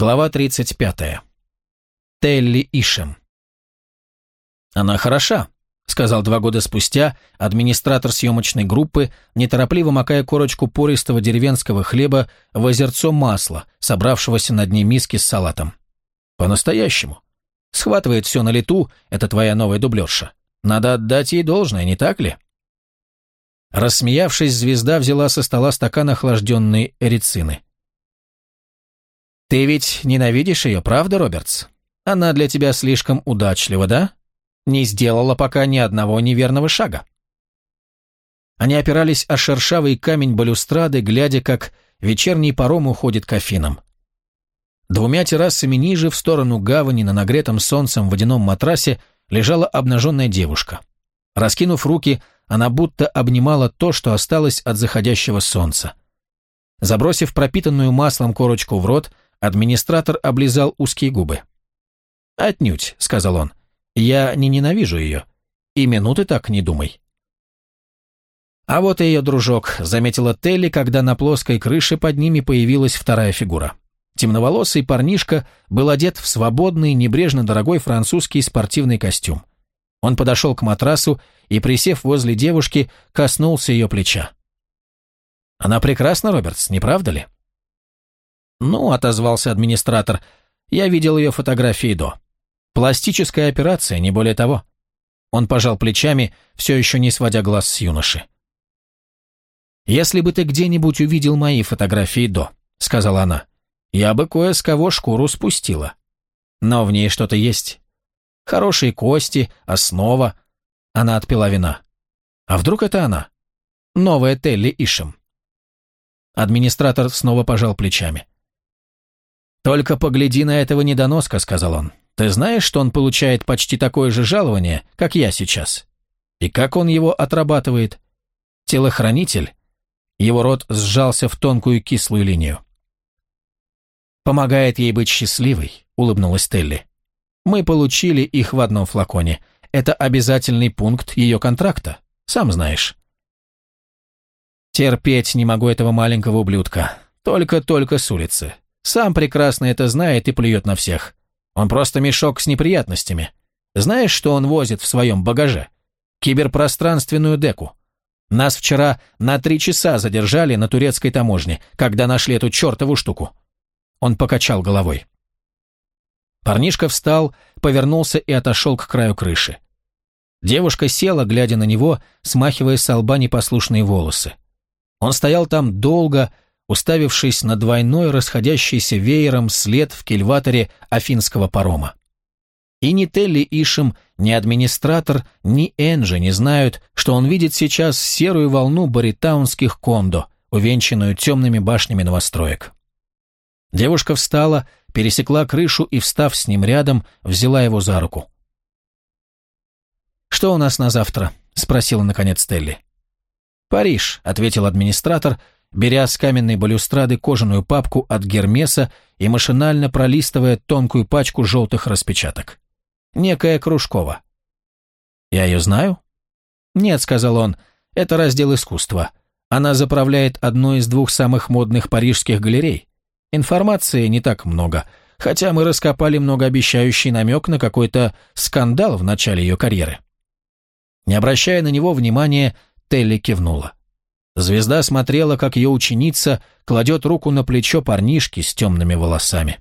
Глава 35. Телли Ишем. «Она хороша», — сказал два года спустя администратор съемочной группы, неторопливо макая корочку пористого деревенского хлеба в озерцо масла, собравшегося на дне миски с салатом. «По-настоящему. Схватывает все на лету, это твоя новая дублерша. Надо отдать ей должное, не так ли?» Рассмеявшись, звезда взяла со стола стакан охлажденной эрицины. «Ты ведь ненавидишь ее, правда, Робертс? Она для тебя слишком удачлива, да? Не сделала пока ни одного неверного шага». Они опирались о шершавый камень балюстрады, глядя, как вечерний паром уходит к Афинам. Двумя террасами ниже, в сторону гавани, на нагретом солнцем водяном матрасе, лежала обнаженная девушка. Раскинув руки, она будто обнимала то, что осталось от заходящего солнца. Забросив пропитанную маслом корочку в рот, Администратор облизал узкие губы. «Отнюдь», — сказал он, — «я не ненавижу ее. И минуты так не думай». А вот и ее дружок, заметила Телли, когда на плоской крыше под ними появилась вторая фигура. Темноволосый парнишка был одет в свободный, небрежно дорогой французский спортивный костюм. Он подошел к матрасу и, присев возле девушки, коснулся ее плеча. «Она прекрасна, Робертс, не правда ли?» «Ну», — отозвался администратор, — «я видел ее фотографии до. Пластическая операция, не более того». Он пожал плечами, все еще не сводя глаз с юноши. «Если бы ты где-нибудь увидел мои фотографии до», — сказала она, — «я бы кое с кого шкуру спустила. Но в ней что-то есть. Хорошие кости, основа». Она отпила вина. «А вдруг это она? Новая Телли Ишем». Администратор снова пожал плечами. «Только погляди на этого недоноска», — сказал он. «Ты знаешь, что он получает почти такое же жалование, как я сейчас? И как он его отрабатывает? Телохранитель?» Его рот сжался в тонкую кислую линию. «Помогает ей быть счастливой», — улыбнулась Телли. «Мы получили их в одном флаконе. Это обязательный пункт ее контракта, сам знаешь». «Терпеть не могу этого маленького ублюдка. Только-только с улицы. Сам прекрасно это знает и плюет на всех. Он просто мешок с неприятностями. Знаешь, что он возит в своем багаже? Киберпространственную деку. Нас вчера на три часа задержали на турецкой таможне, когда нашли эту чертову штуку. Он покачал головой. Парнишка встал, повернулся и отошел к краю крыши. Девушка села, глядя на него, смахивая с лба непослушные волосы. Он стоял там долго, уставившись на двойной расходящийся веером след в кильваторе афинского парома. И ни Телли Ишем, ни администратор, ни Энджи не знают, что он видит сейчас серую волну баритаунских кондо, увенчанную темными башнями новостроек. Девушка встала, пересекла крышу и, встав с ним рядом, взяла его за руку. «Что у нас на завтра?» — спросила наконец Телли. «Париж», — ответил администратор, беря с каменной балюстрады кожаную папку от Гермеса и машинально пролистывая тонкую пачку желтых распечаток. Некая Кружкова. «Я ее знаю?» «Нет», — сказал он, — «это раздел искусства. Она заправляет одной из двух самых модных парижских галерей. Информации не так много, хотя мы раскопали многообещающий намек на какой-то скандал в начале ее карьеры». Не обращая на него внимания, Телли кивнула. Звезда смотрела, как ее ученица кладет руку на плечо парнишки с темными волосами.